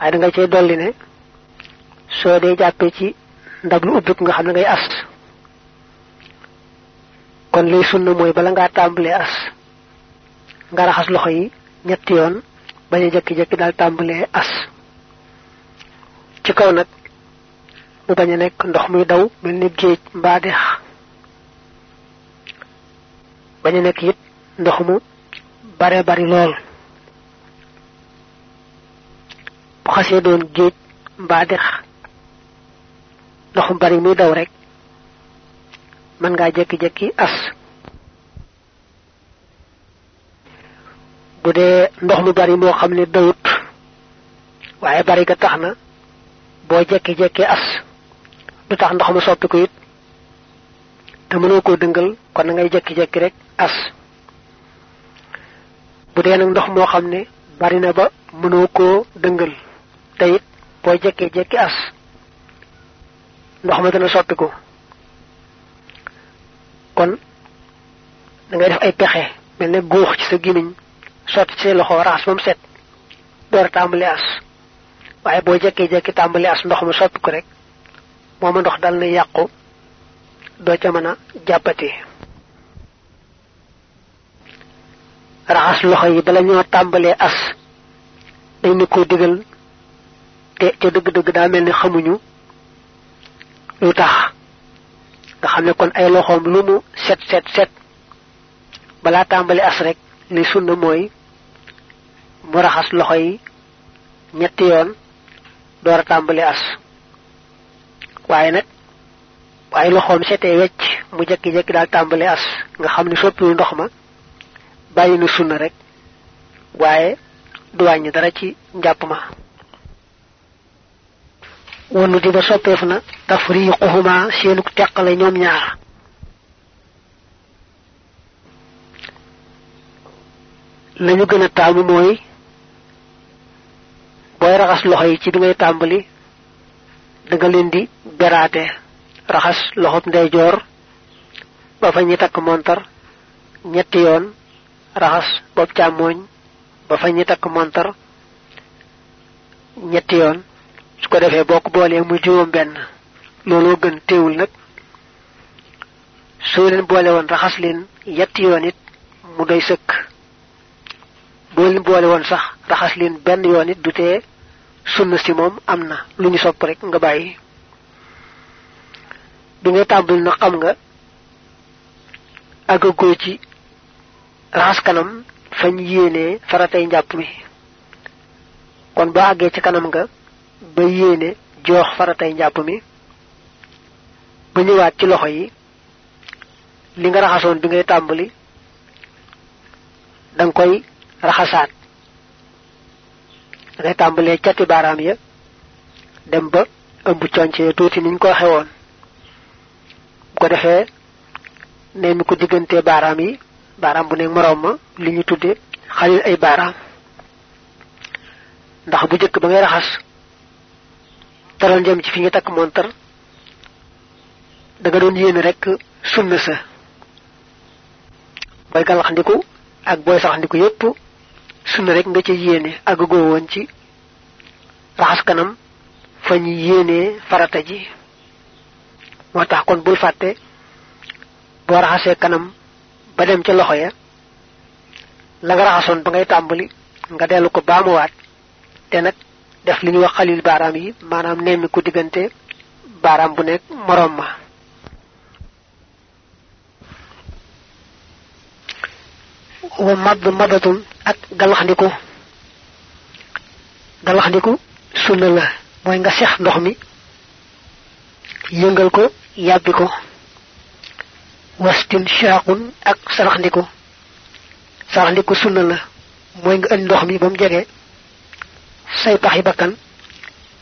waaye da nga cay dolli ne soo dee jàppee ci ndab lu ubbik nga xam ne ngay as. kon lay sunna mooy bala ngaa tàmbalee as nga raxas loxo yi ñetti yoon bañ a jekki-jekki daal tàmbalee as. ci kaw nag mu bañ a nekk ndox muy daw mel ni géej mbaa dex. bañ a nekk it ndox mu bare bari lool bu xasee doon géej mbaa dex. ndox mu bari muy daw rek. mën ngaa jekki-jekki as. bu dee ndox mu bari moo xam ne dawut waaye bari ga tax na. jekki-jekki as. du tax ndox mu soppi ko it. te mënoo koo dëngal kon na jekki-jekki rek as. bu dee nag ndox moo xam ne bari na ba mënoo koo dëngal te it boo jekkee-jekki as ndox ma dana soppi ko kon da ngay def ay pexe mel ne ci sa gimiñ ci loxo set door as. Waaye boo jekkee-jekki tàmbali as ndox ma soppi ko rek mooma ndox dal na yàqu doo ca mën a loxo yi bala ñoo as dañ ko te ca dëgg-dëgg daa mel ni xamuñu lu tax. nga xam ne kon ay loxoom lu mu set set set balaa tàmbali as rek li sunna mooy mu raxas loxo yi ñetti yoon door a tàmbali as. waaye nag waaye loxoom setee wecc mu jekki-jekki daal tàmbali as. nga xam ne soppiwul ndox ma bàyyi na sunna rek waaye du dara ci njàpp ma wonu di ba soppeef na tafriquhuma seenu teqale ñoom ñaar. Lañu gën a taamu mooy booy raxas loxo yi ci bi ngay tàmbali da nga leen di beraate raxas loxob ba fa ñi takk montar ñetti yoon raxas bopp càmmooñ ba fa ñi takk montar ñetti yoon su ko defee boo ko boolee mu juróom benn. Looloo gën teewul nag. Soo leen boole woon raxas leen yetti yoon it mu doy sëkk. Boo leen boole woon sax raxas leen benn yoon it du tee sunna si moom am na. Lu ñu sopp rek nga bàyyi. Bi ngay tàmbali na xam nga àggagoo ci raxas kanam fañ yéenee faratay njàpp mi. Kon boo àggee ci kanam nga ba yéene joox faratay njàpp mi ba ñëwaat ci loxo yi li nga raxasoon bi ngay tàmbali danga koy raxasaat. Dangay tàmbalee cati baaraam ya dem ba ëmb conce ya tuuti niñ ko waxe woon. Bu ko defee ne mi ko diggante baaraam yi baaraam bu nekk moroom ma li ñu xalil ay baaraam. Ndax bu jëkk ba ngay raxas taral njëm ci fi nga takk montar. Da nga doon yéene rek sunna sa. Booy galaxndiku ak booy saxndiku yépp sunna rek nga ci yéene ak goo woon ci raxas kanam fa ñu yéenee farata ji. Moo tax kon bul fàtte boo raxasee kanam ba dem ca loxo ya la nga raxasoon ba ngay tàmbali nga dellu ko baamuwaat. Te nag def li ñuy wax xalil baaraam yi maanaam nemmi ku diggante baaraam bu nekk moroom ma. Wa madd madatun ak galaxndiku galaxndiku sunna la mooy nga sex ndox mi yëngal ko yàbbi ko. Wastin shaaqun ak saraxndiku. Saraxndiku sunna la mooy nga ëñ mi ba mu say paxi bakkan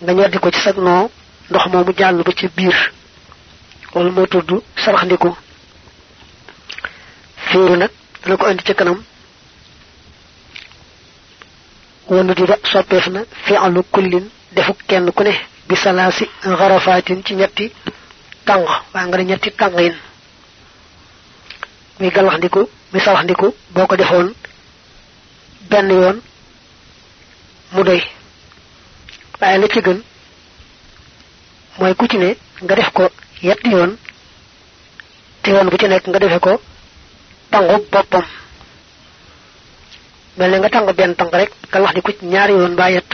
nga ñoddi ko ci sag noo ndox moomu jàll ba ci biir. Loolu moo tudd saraxndiku fiiru nag dana ko andi ci kanam. Wonu di soppeef na fi'lu kullin defu kenn ku ne bi salaasi xarafaatin ci ñetti tàng waa nga ne ñetti tàngin muy galaxndiku muy boo ko defoon benn yoon mu waaye la ci gën mooy ku ci ne nga def ko yett yoon te yoon bu ci nekk nga defe ko tangu boppam. Mel ne nga tàng benn tàng rek ka wax di ku ñaari yoon ba yett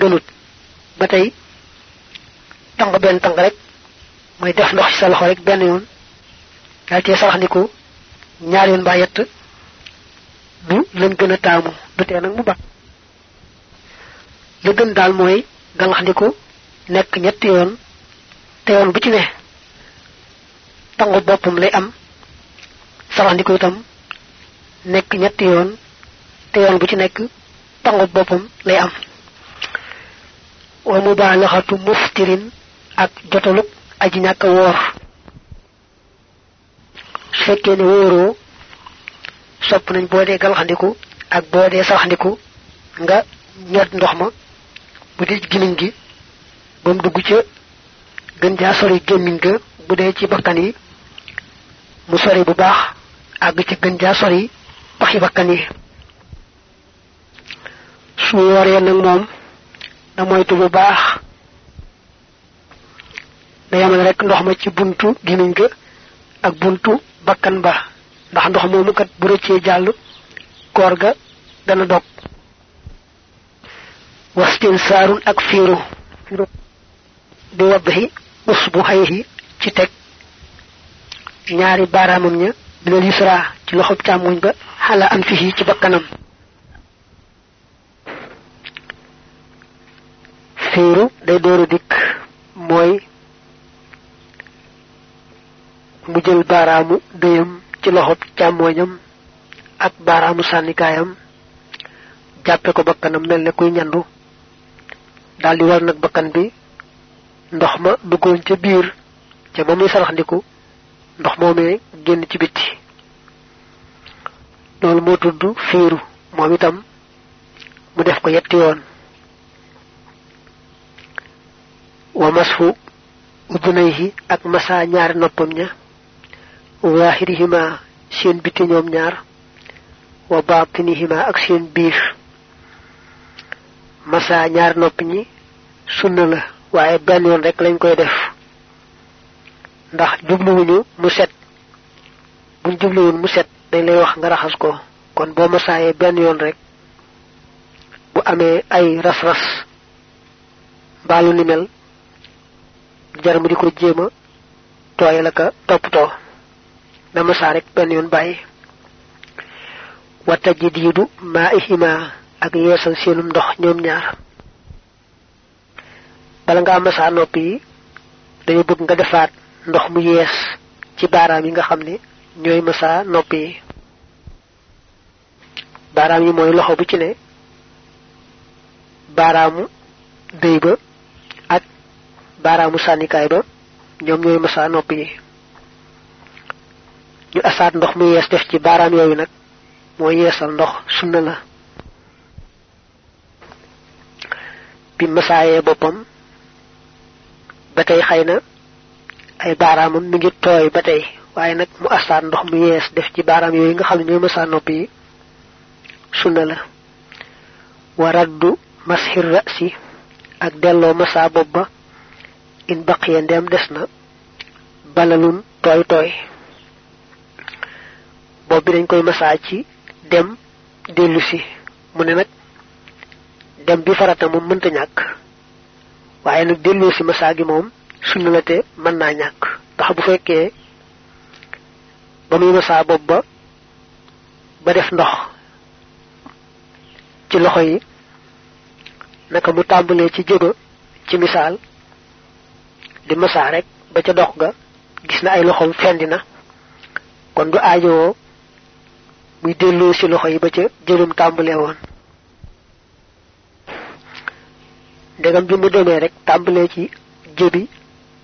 gënut. Ba tey tàng benn tàng rek mooy def ndox ci sa loxo rek benn yoon. Daal cee salax ni ko ñaari yoon ba yett du lañ gën a taamu du tee nag mu ba la gën daal mooy galaxndiku nekk ñetti yoon te yoon bu ci ne tangu boppam lay am salaxndiku itam nekk ñetti yoon te yoon bu ci nekk tangu boppam lay am. wa mubalaghatu muftirin ak jotaluk aji ñàkk woor. su fekkee ne wóoroo sopp nañ boo dee galaxndiku ak boo dee nga ñod ndox bu dee gimiñ gi ba mu dugg ca gën jaa sori gémmiñ ga bu dee ci bakkan yi mu sori bu baax àgg ci gën jaa sori paxi bakkan yi. Su wooree nag moom na moytu bu baax da yamal rek ndox ma ci buntu gimiñ ga ak buntu bakkan ba ndax ndox moomu kat bu rëccee jàll koor ga dana dog wastin saarun ak fiiru. Fiiru bi waddahi usbuhayhi ci teg ñaari baaraamam ña bilal yusra ci loxob càmmoñ ba xala an fihi ci bakkanam. Fiiru day dooru dikk mooy mu jël baaraamu dëyam ci loxob càmmooñam ak baaraamu sànnikaayam jàppe ko bakkanam mel ne kuy ñandu daldi war nag bakkan bi ndox ma duggoon ca biir ca ba muy saraxndiku ndox moomee génn ci bitti. Loolu moo tudd fiiru moom itam mu def ko yetti yoon. Wa masfu udunayhi ak masa ñaari noppam ña waahirihima seen bitti ñoom ñaar wa baatinihima ak seen biir. Masa ñaari nopp sunna la waaye benn yoon rek lañ koy def. ndax jubluwuñu mu set. buñ jubluwun mu set dañ lay wax nga raxas ko. kon boo masaayee benn yoon rek bu amee ay ras-ras mbaalu ni mel jar mu di ko jéema tooyal aka toppatoo. na masaa rek benn yoon bàyyi. wa tajdiidu maa ihima ak yeesal seenum ndox ñoom ñaar bala nga masaa nopp yi dañu bëgg nga defaat ndox mu yees ci baaraam yi nga xam ne ñooy masaa nopp yi baaraam yi mooy loxo bu ci ne baaraamu dëy ba ak baaraamu sànnikaay ba ñoom ñooy nopp yi ñu asaat ndox mu yees def ci baaraam yooyu nag yeesal ndox sunna la. Bi boppam ba tey xëy ay baaraamam mi ngi tooy ba tey waaye mu asaat ndox mu yees def ci baaraam yooyu nga xam ne ñooy masaa sunna la. Mashir rasi ak ba. In baqiya ndem balalun tooy tooy. Bopp bi dañ koy ci dem dellu si. Mu dem bi farata moom waaye nag delloo si masaa gi moom sunna la te mën naa ñàkk. ndax bu fekkee ba muy masaa bopp ba ba def ndox ci loxo yi naka mu tàmbalee ci jóga ci misaal di masaa rek ba ca dox ga gis na ay loxoom fendi na. kon du aajowoo muy delloo si loxo yi ba ca jëlum tàmbalee woon ndegam bi mu demee rek tàmbalee ci jëbi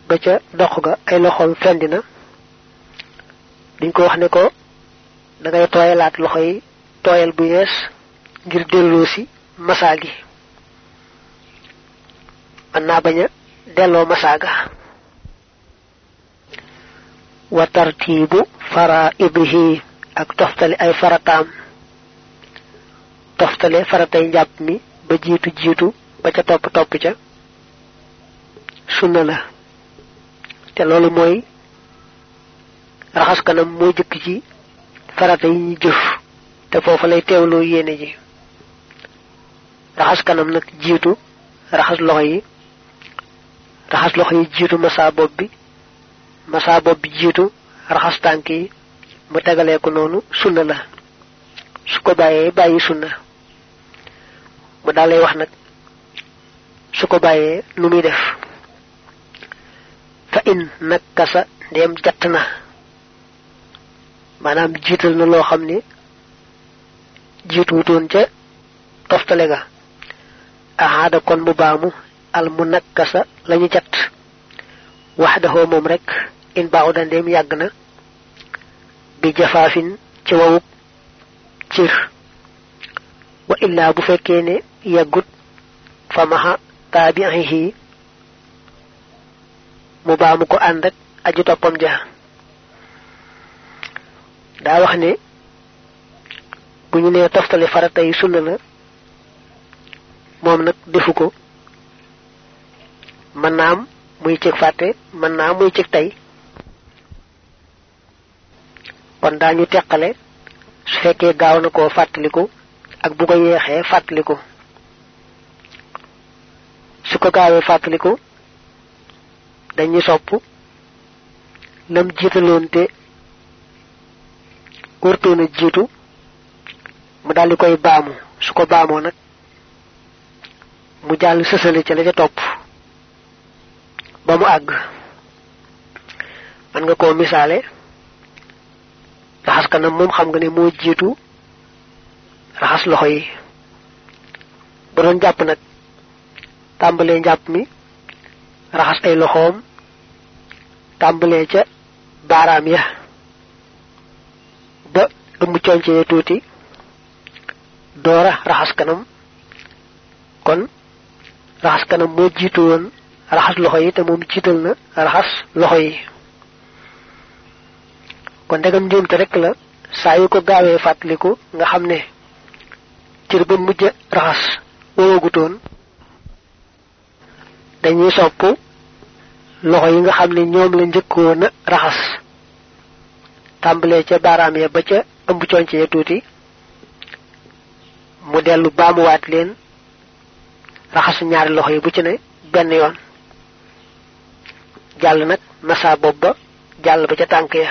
ba ca dox ga ay loxoom fendi na. Duñ ko wax ne ko da ngay tooyalaat loxo yi tooyal bu yees ngir delloo si masaa gi. Mën naa bañ wa faraidihi ak toftale ay farataam. Toftale faratay njàpp mi ba jiitu jiitu ba ca topp topp ca sunna la te loolu mooy raxas kanam moo jëkk ci farata yi ñu jëf. Te foofa lay teewloo yéene ji. Raxas kanam nag jiitu raxas loxo yi. Raxas loxo yi jiitu masa bopp bi. Masa bopp bi jiitu raxas tànk yi. Mu tegalee ko noonu sunna la. Su ko bàyyee bàyyi sunna mu daal lay wax nag su ko muy def. fa in nakkasa ndem jatt na. maanaam jiital na loo xam ni jiituwutoon ca toftale ga. kon mu baamu al mu nakkasa lañu jatt rek in baaxu da ndem yàgg na. bi jafaafin ci cir. wa illaa bu fekkee ne yàggut fa maxa taabiihi mu baamu ko ànd ak aju toppam ja daa wax ne bu ñu nee toftale farata yi sunna la moom nag defu ko mën naa am muy cëg fàtte mën naa muy cëg tey kon daañu teqale su fekkee gaaw na koo fàttaliku ak bu ko yeexee fàttaliku ko gaawee fàttaliku dañuy sopp lam jiitaloon te wërtoon a jiitu mu daldi koy baamu. Su ko baamoo nag mu jàll sësale ca la ca topp ba mu àgg. Man nga koo misaale? Kanam xam nga ne bu tàmbalee njàpp mi raxas ay loxoom tàmbalee ca baaraam ya. Ba ëmb concee tuuti doora raxas kanam. Kon raxas kanam moo jiitu woon raxas loxo yi te moom jiital na raxas loxo yi. Kon ndegam njuumte rek la saa yu ko gaawee fàttaliku nga xam ne cër ba mujj dañuy sopp loxo yi nga xam ne ñoom la njëkkoon raxas. Tàmbalee ca baaraam ya ba ca ëmb conc ya tuuti mu dellu baamuwaat leen raxas ñaari loxo yi bu ci ne benn yoon. Jàll nag massa bopp ba jàll ba ca tànk ya.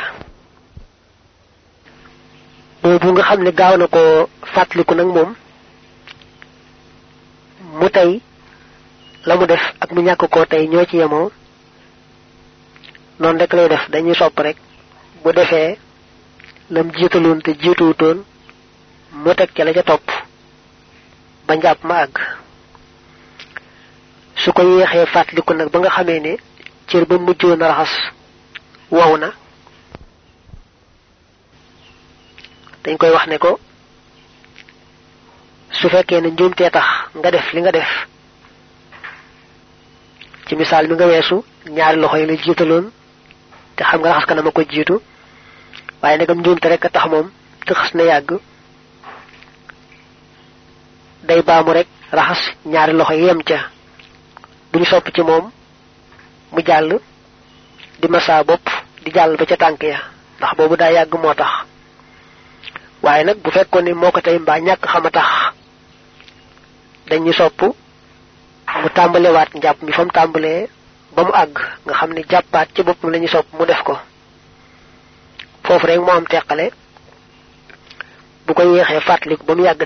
Boobu nga xam gaaw na ko fàttaliku nag moom mu la def ak mu ñàkk koo tey ñoo ci yemoo. Noonu rek lay def dañuy sopp rek. Bu defee lam jiitaloon te jiituwutoon mu teg ca la ca topp. Ba njàpp ma àgg. Su ko yéexee fàttaliku nag ba nga xamee ne cër ba mujjoon raxas wow na. Dañ koy wax ne ko su fekkee ne njuumtee tax nga def li nga def ci misaal mi nga weesu ñaari loxo yi la jiitaloon te xam nga raxas kanam a ko jiitu waaye nagam njuumte rek tax moom te xas na day baamu rek raxas ñaari loxo yem ca. Duñu sopp ci moom mu jàll di massa bopp di jàll ba ca tànk ya ndax boobu daa yàgg moo tax. Waaye nag bu fekkoon ni moo ko tey mbaa ñàkk xam a tax dañuy sopp mu tàmbalewaat njàpp mi fa mu tàmbalee ba mu àgg nga xam ne jàppaat ci boppam la ñuy sopp mu def ko. Foofu rek moo am teqale. Bu ko yéexee fàttaliku ba mu yàgg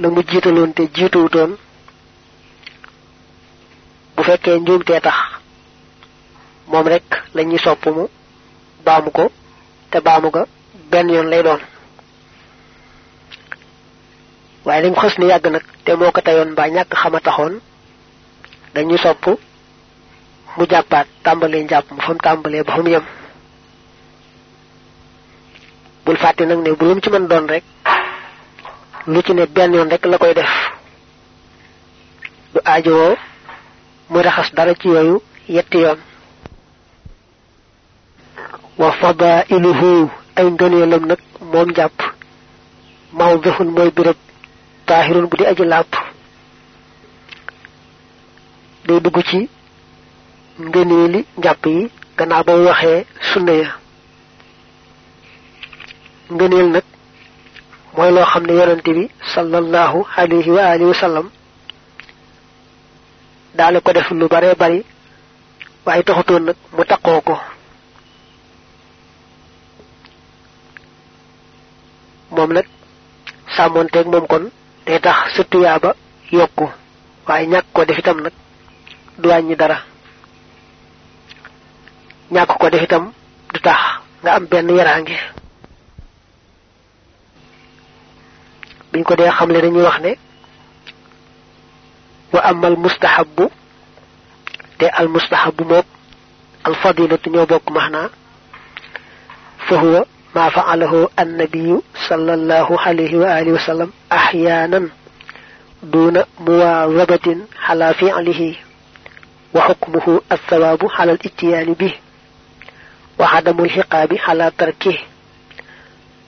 la mu jiitaloon te jiituwutoon bu tax moom rek la ñuy sopp mu baamu ko te baamu ga benn lay doon waaye dañ xës ni yàgg nag te moo ko teyoon mbaa ñàkk xama taxoon dañuy sopp mu jàppaat tàmbalee njàpp mu fa mu tàmbalee ba fa mu yem. Bul fàtte nag ne bu lu mu ci mën doon rek lu ci ne benn yoon rek la koy def. Du aajowoo muy raxas dara ci yooyu yetti yoon. Wa fadailuhu ay ngëneelam nag moom jàpp. Mawdihun mooy birëb taahirun bu di aji làpp day dugg ci ngëneeli njàpp yi gannaaw ba waxee sunna ya. Ngëneel nag mooy loo xam ne yonante bi sallallahu alayhi wa alihi wa sallam ko def lu bare bari waaye taxutoon nag mu taqoo ko. Moom nag sàmmonteeg moom kon day tax sa tuyaaba yokku waaye ñàkk ko def itam nag du wàññi dara ñàkk ko def itam du tax nga am benn yaraange biñ ko xamle dañuy wax ne wa amal mustahabu. Te al mustahabu moog al fadilatu ñoo bokk maxnaa fa huwa ما فعله النبي صلى الله عليه وآله وسلم أحيانا دون مواظبة على فعله وحكمه الثواب على الاتيان به وعدم الحقاب على تركه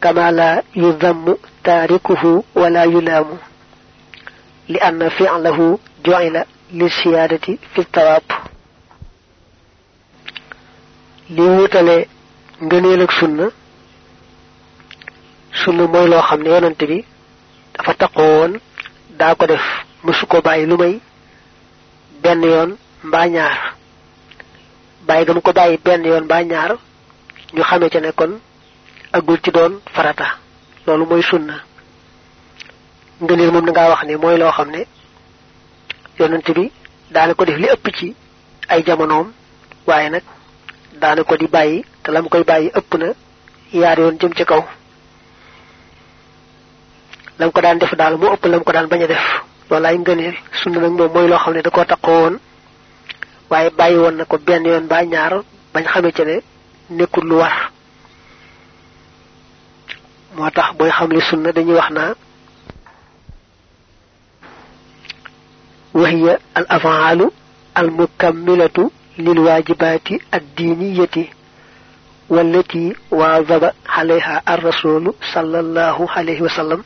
كما لا يذم تاركه ولا يلام لأن فعله جعل للسيادة في الثواب. ليوتل ngeenel ak sunna sunna mooy loo xam ne yonante bi dafa taqoo woon daa ko def mësu ko bàyyi lu may benn ñaar. Gam ko bàyyi benn yoon mbaa ñaar ñu xamee ca ne kon agul ci doon farata. Loolu mooy sunna. Ngëneel moom da ngaa wax ne mooy loo xam ne yonante bi daana ko def li ëpp ci ay jamonoom waaye nag daana ko di bàyyi te lam koy bàyyi ëpp na yaar yoon jëm ci kaw lam ko daan def daal mu ëpp lam ko daan bañ a def loolaay ngëneel sunna nag moom mooy loo xam ne da koo taqoo woon waaye bàyyi woon na ko benn yoon ba ñaar bañ xamee ci ne nekkul lu war moo tax booy xam li sunna dañuy wax naa وهي الأفعال المكملة للواجبات الدينية والتي واظب عليها الرسول صلى الله عليه وسلم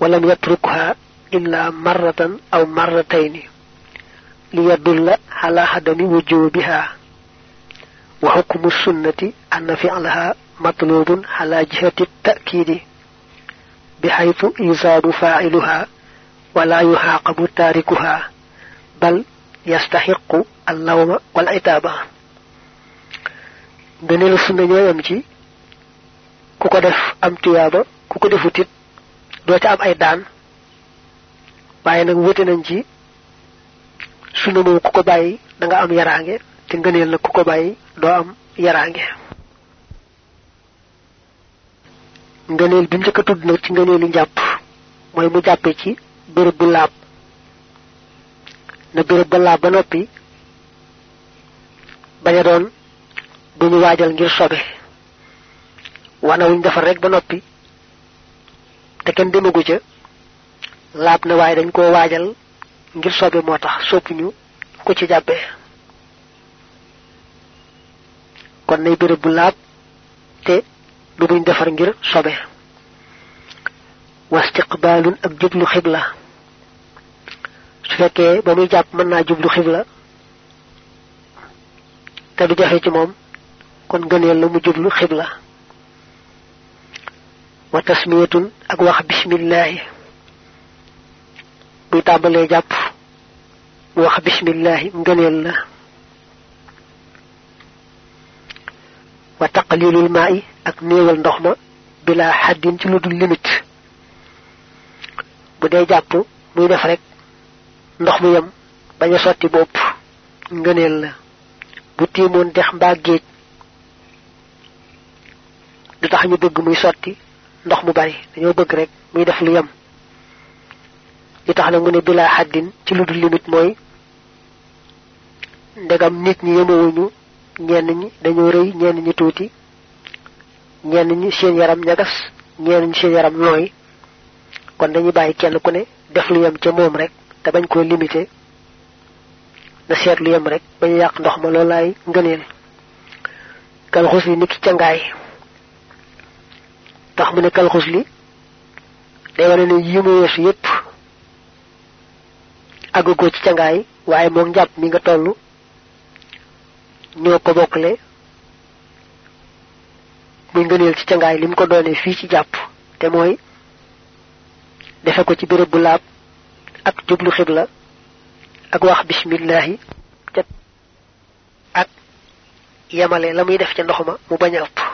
ولم يتركها إلا مرة أو مرتين ليدل على عدم وجوبها. وحكم السنة أن فعلها مطلوب على جهة التأكيد بحيث يزاد فاعلها ولا يعاقب تاركها بل يستحق اللوم والعتاب. sunna ñooy am ci ku ko def am tuyaaba ku doo ca am ay daan waaye nag wute nañ ci sunna moom ku ko bàyyi da nga am yaraange te ngëneel nag ku ko bàyyi doo am yaraange. Ngëneel bi njëkk a tudd nag ci ngëneelu njàpp mooy mu ci bu laab. Na béréb ba laab ba noppi bañ a doon bu ñu ngir sobe. Wana wuñ defar rek ba noppi te kenn demagu ca. Laab na waaye dañ koo waajal ngir sobe moo tax soppuñu ku ci kon nay béréb bu laab te du buñ defar ngir sobe. Wastiqbalun ak jublu xibla. Su fekkee ba muy jàpp mën naa jublu xibla te du jafe ci moom kon gëneel la mu jublu xibla وتسمية أقوح بسم الله. بيتاب الله جاب وخ بسم الله مجني الله وتقليل الماء أكنيل النخمة بلا حد تلود الليمت بدي جاب مين أفرق نخمة يم بني صوتي بوب مجني الله بوتي من دخم باقيت دو تحني بيقمي صوتي ndox mu bari. Dañoo bëgg rek muy def lu yem. Li tax nag mu ne bila xaddin ci lu dul limite mooy ndegam nit ñi yemawuñu ñenn ñi dañoo rëy ñenn ñi tuuti ñenn ñi seen yaram ñagas ñenn ñi seen yaram nooy. Kon dañuy bàyyi kenn ku ne def lu yem ca moom rek te bañ koo limité na seet lu yem rek bañ yàq ndox ma loolaay ngëneel. Kal xus li niki cangaay tax mu ne kal xus li. Day wane ne yi mu weesu yépp àggagoo ci cangaay waaye moog njàpp mi nga toll ñoo ko bokkale. Muy ngëneel ci cangaay lim ko doone fii ci jàpp te mooy defe ko ci béréb bu laab ak jublu xibla ak wax bismillahi ca ak yamale la muy def ca ndox ma mu bañ ëpp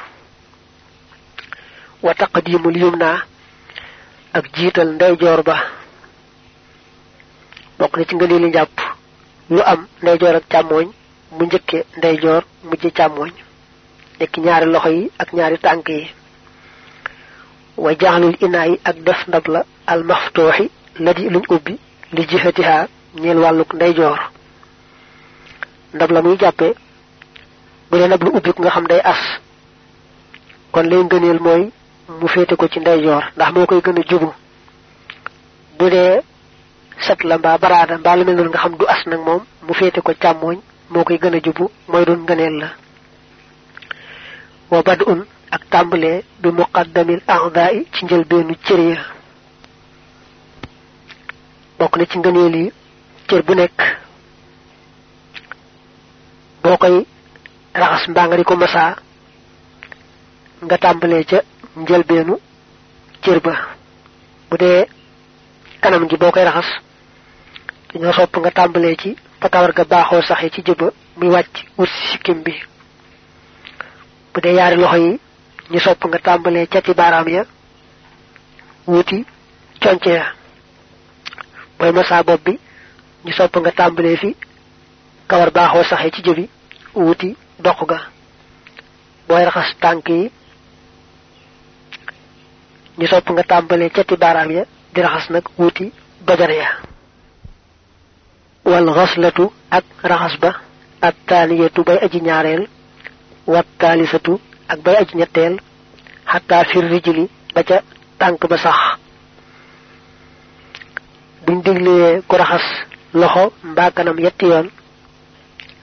wa taqdimul yumna ak jiital ndeyjoor ba bokk na ci ngëneeli njàpp lu am ndeyjoor ak càmmooñ mu njëkke ndeyjoor mujj càmmooñ nekk ñaari loxo yi ak ñaari tànk yi. Wa jaxlul inaa yi ak def ndab la al maftuuxi la di luñ ubbi li jihatiha ñeel wàlluk ndeyjoor. Ndab la muy jàppe bu dee ndab lu ubbi nga xam day as. Kon lay ngëneel mooy mu féete ko ci ndeyjoor ndax moo koy gën a jubu. bu dee set la mbaa baraada mbaa lu mel nga xam du as nag moom mu féete ko càmmooñ moo koy gën a jubu mooy doon ngëneel la. wa bad'un ak tàmbalee bi muqaddamil a'da'i ci njëlbeenu cër ya. bokk na ci ngëneel yi cër bu nekk. boo koy raxas ko masaa nga tàmbalee ca njëlbeenu cër ba bu dee kanam gi boo koy raxas dañoo sopp nga tàmbalee ci fa kawar ga baaxoo saxe ci jëba muy wàcc wut sikkim bi. Bu dee yaari loxo ñu sopp nga tàmbalee baaraam ya wuti conce ya. Booy masaa bopp bi ñu sopp nga tàmbalee fi kawar baaxoo saxe ci jëbi wuti doq ga. Booy raxas tànk ñu sopp nga tàmbalee cati baaraam ya di raxas nag wuti dojar ya. Wal xaslatu ak raxas ba ak taaniyatu bay aji ñaareel wat taalisatu ak bay aji ñetteel xataa fir rijli ba ca tànk ba sax. Buñ diglee ku raxas loxo mbaa kanam yetti yoon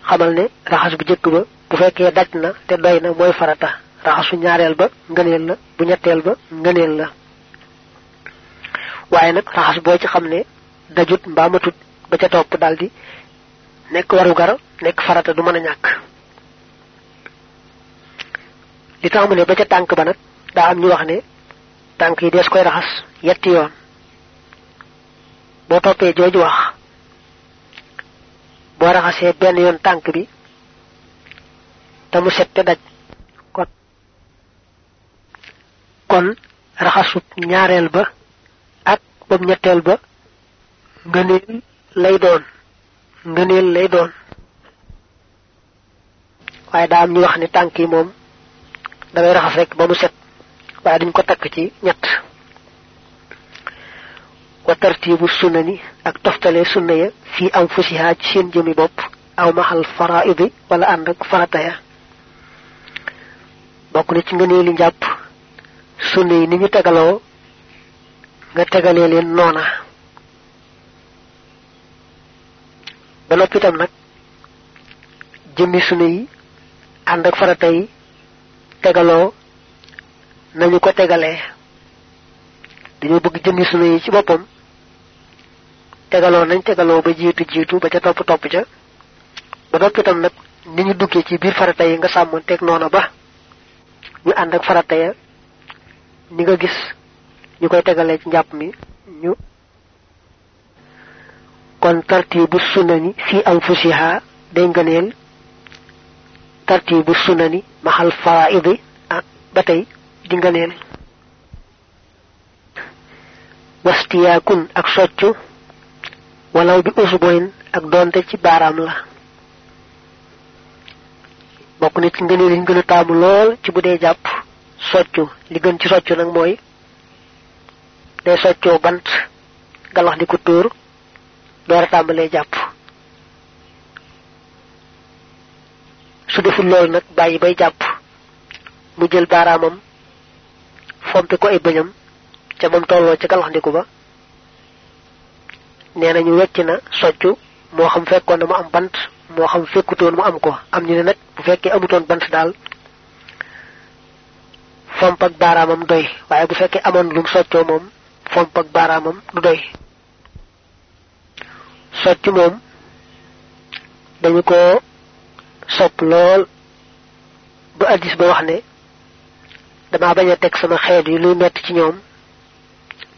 xamal ne raxas bu jëkk ba bu fekkee daj na te doy farata raxasu ñaareel ba ngëneel la. Bu ñetteel ba ngëneel la. Waaye nag raxas boo ci xam ne dajut mbaa matut ba ca topp daldi nekk waru gar nekk farata du mën a ñàkk. Li tax mu ne ba ca tànk ba nag daa am ñu wax ne tànk yi dees koy raxas yetti yoon. Boo toppee jooju wax boo raxasee benn yoon tànk bi te mu set te daj kon kon raxasut ñaareel ba ak bam ñetteel ba ngëneel lay doon. Ngëneel lay doon. Waaye daa am ñu wax ne tànk yi moom da ngay raxas rek ba mu set waaye duñ ko takk ci ñett. Wa tartibu sunnani ak toftale sunna ya fi anfusiha ci seen jëmi bopp aw mahal faraidi wala ànd ak farata ya. Bokk na ci ngëneeli njàpp sunna yi ni ñu tegaloo nga tegalee leen noona ba noppi itam nag jëmmi sunna yi ànd ak farata yi tegaloo nañu ko tegalee dañoo bëgg jëmmi sunna yi ci boppam tegaloo nañ tegaloo ba jiitu jiitu ba ca topp topp ca ba noppi itam nag ni ñu duggee ci biir farata yi nga sàmmoon teg noona ba ñu ànd ak farata ya ni nga gis ñu koy ci mi ñu kon tartibu sunani fi anfusiha day ngëneel tartibu sunani mahal faraidi ah ba tey di ngëneel. Wastiyaakun ak soccu walaw bi usboyin ak doonte ci baaraam la. Bokk na ci ngëneel yi lool ci bu dee jàpp soccu. Li gën ci soccu nag mooy day soccoo bant galax di ko tóor door a tàmbalee jàpp. Su deful loolu nag bàyyi bay jàpp. Mu jël baaraamam ko ay bëñam ca bam tolloo ca ba nee nañu wecc na soccu moo xam fekkoon na mu am bant moo xam fekkutoon mu am ko. Am ñu ne nag bu fekkee amutoon bant daal fomp ak baaraamam doy. Waaye bu fekkee amoon lum soccoo moom fomp ak baaraamam du doy. Socc moom dañu ko sopp lool. Ba addis ba wax ne dama bañ a teg sama xeet yi luy metti ci ñoom.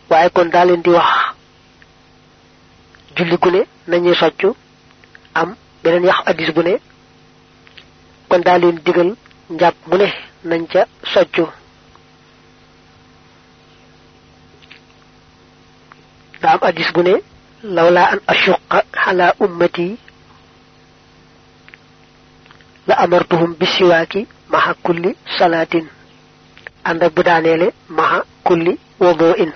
Waaye kon daa leen di wax. Julli ne am beneen yax addis bu ne. Kon daa leen digal njàpp mu ne nañ ca daa am ne lawla an ashuqa ala ummati la amartuhum bisiwaaki maha kulli salatin. Ànd ak bu maha kulli wudu'in.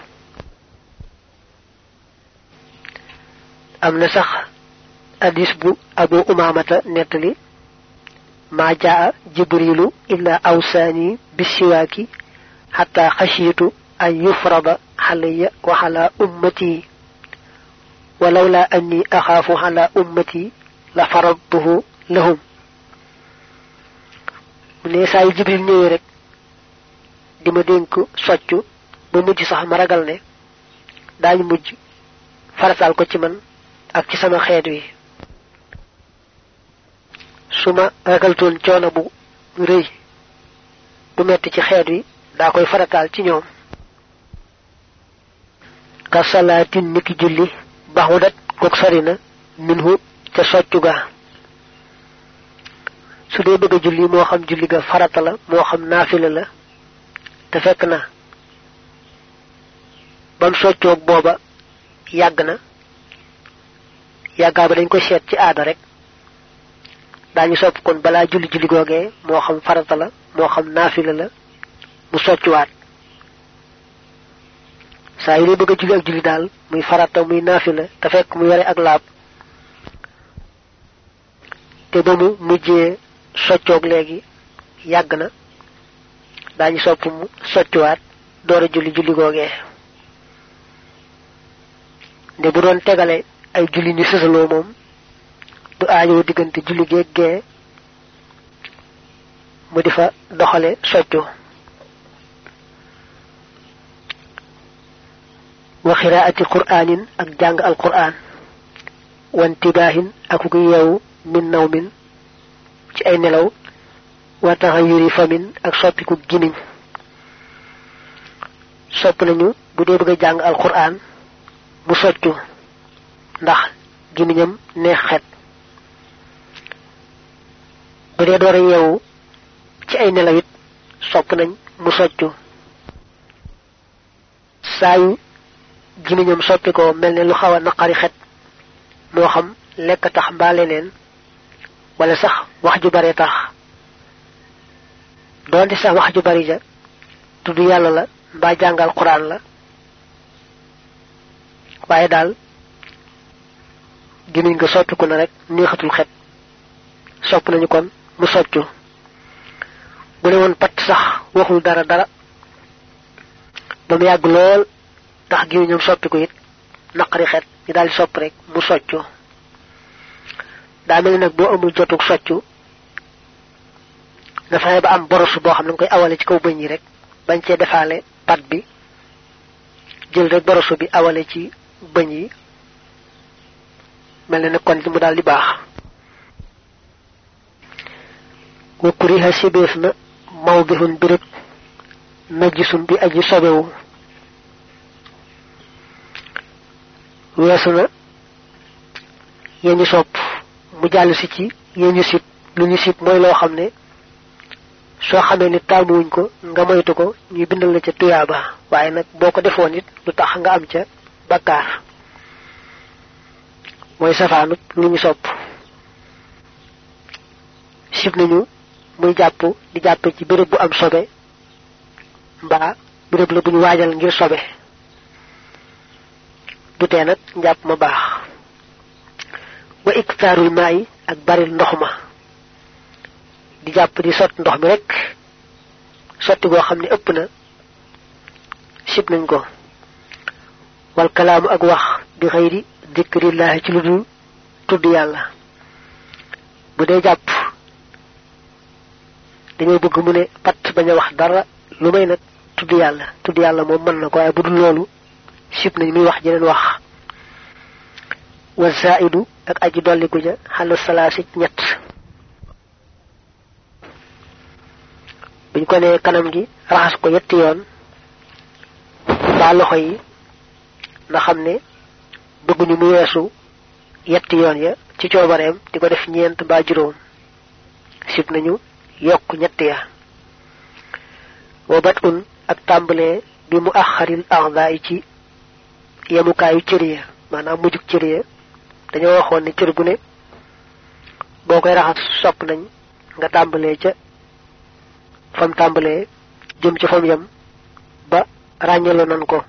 Am na sax hadis bu abu umamata nettali ma jaa jibrilu illa hatta khashitu an alayya wa ala ummati ولولا أني أخاف على أمتي لفرضته لهم ne saa yu jibril ñëwee rek di ma dénk soccu ba mujj sax ma ragal ne daañu mujj farataal ko ci man ak ci sama xeet wi su ma ragaltoon coono bu rëy bu metti ci xeet wi daa koy farataal ci ñoom ka salaatin niki julli baxudat kook sori na minhu ca soccu ga su dee bëgg julli moo xam julli ga farata la moo xam naafila la te fekk na bam soccoog booba yàgg na yàggaa ba dañ ko seet ci aada rek daañu sopp kon balaa julli julli googee moo xam farata la moo xam naafila la mu soccuwaat saa yi dee bëgg julli ak julli daal muy farata muy naafila te fekk mu yore ak laab te ba mu mujjee soccoog léegi yàgg na. Daañu sopp mu soccuwaat door a julli julli googee nde bu doon tegale ay julli ni sësaloo moom du aajoo diggante julli geeg gee mu di fa doxale soccu wa xiraati qur'aanin ak jàng al qur'aan wantibaahin ak ku yeewu min nawmin ci ay nelaw wa taxayuri famin ak soppiku gimiñ. Sopp nañu bu dee bëgg jàng al qur'aan mu soccu ndax gimiñam neex xet. Bu dee door a ci ay nelawit sopp nañ mu soccu. Saayu gimiñam soppi ko mel ne lu xaw a naqari xet moo xam lekk tax mbaa leneen wala sax wax ju bare tax. Doonte sax wax ju bari ja tudd yàlla la mbaa jàngal quraan la. Waaye daal gimiñ nga soppiku na rek neexatul xet. Sopp nañu kon mu soccu. Bu ne woon patt sax waxul dara dara. Ba yàgg ndax gimiñam soppiku it naqari xet ñu daal sopp rek mu soccu. Daa mel nag boo amul jotug soccu nga fexe ba am borosu boo xam ne koy awale ci kaw bëñ yi rek bañ cee defaale pat bi jël rek borosu bi awale ci bëñ yi. Mel na kon mu daal baax. Wa kuriha sibeef na mawdihun birib najisun bi aji sobewu weesu na yeñu sopp mu jàll si ci yeñu sib lu ñu sib mooy loo xam ne soo xamee ni taamuwuñ ko nga moytu ko ñuy bindal la ca tuyaaba. Waaye nag boo ko defoon it lu tax nga am ca bakkaar. Mooy safaanut lu ñu sopp. Sib nañu muy jàpp di jàppe ci béréb bu am sobe mbaa béréb la bu ñu ngir sobe du tee nag ma baax. Wa iktaarul maa yi ak ma. Di jàpp di sotti ndox mi rek sotti goo xam ne ëpp na sib nañ ko. Wal kalaamu ak wax bi xëyri dikrillaahi ci lu tudd yàlla. Bu dee jàpp dañoo bëgg mu ne pat bañ a wax dara lu may nag tudd yàlla. Tudd yàlla moom mën na ko sib nañ muy wax jeneen wax. Wa zaidu ak aji dolliku ja xalu salaasi ñett. Buñ ko ne kanam gi raxas ko yetti yoon ba loxo yi na xam ne bëgguñu mu weesu yetti yoon ya ci coobareem di ko def ñeent ba juróom. Sib nañu yokk ñett ya. Wa bat un ak tàmbalee bi mu axaril axdaa ci yemukaayu cër ya maanaam mujjuk cër ya. Dañoo waxoon ne cër gu ne boo koy raxas sopp nañ nga tàmbalee ca fam tàmbalee jëm ca fam yam ba ràññaloo nan ko